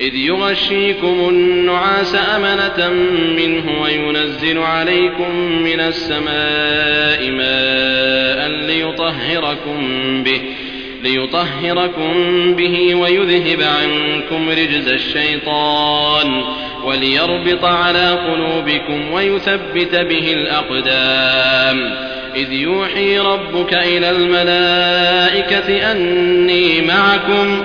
إذ يغشيكم النعاس أمنة منه وينزل عليكم من السماء ماء ليطهركم به ليطهركم به ويذهب عنكم رجز الشيطان وليربط على قلوبكم ويثبت به الأقدام. إذ يوحي ربك إلى الملائكة أني معكم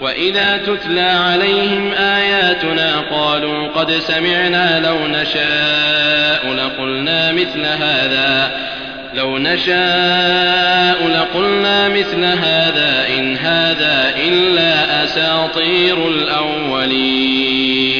وإذا تتلى عليهم آياتنا قالوا قد سمعنا لو نشاء لقلنا مثل هذا لو نشاء لقلنا مثل هذا إن هذا إلا أساطير الأولين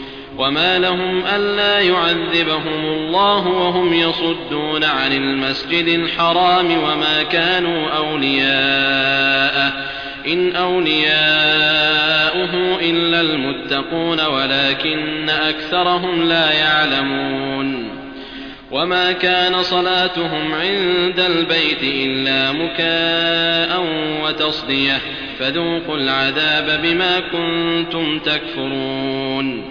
وما لهم ألا يعذبهم الله وهم يصدون عن المسجد الحرام وما كانوا أولياءه إن أولياؤه إلا المتقون ولكن أكثرهم لا يعلمون وما كان صلاتهم عند البيت إلا مكاء وتصدية فذوقوا العذاب بما كنتم تكفرون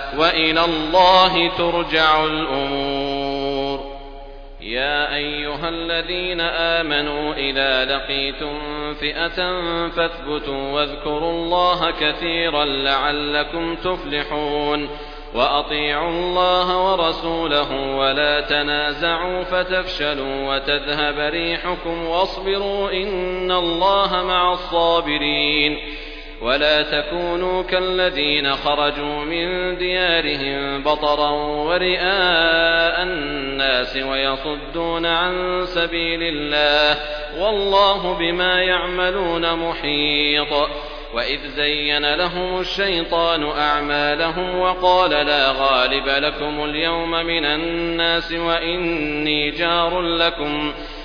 وإلى الله ترجع الأمور. يا أيها الذين آمنوا إذا لقيتم فئة فاثبتوا واذكروا الله كثيرا لعلكم تفلحون. وأطيعوا الله ورسوله ولا تنازعوا فتفشلوا وتذهب ريحكم واصبروا إن الله مع الصابرين. ولا تكونوا كالذين خرجوا من ديارهم بطرا ورئاء الناس ويصدون عن سبيل الله والله بما يعملون محيط. وإذ زين لهم الشيطان أعمالهم وقال لا غالب لكم اليوم من الناس وإني جار لكم.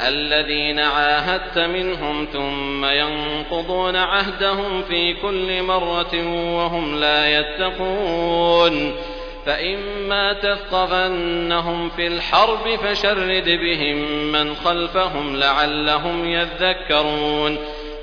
الذين عاهدت منهم ثم ينقضون عهدهم في كل مرة وهم لا يتقون. فإما تثقفنهم في الحرب فشرد بهم من خلفهم لعلهم يذكرون.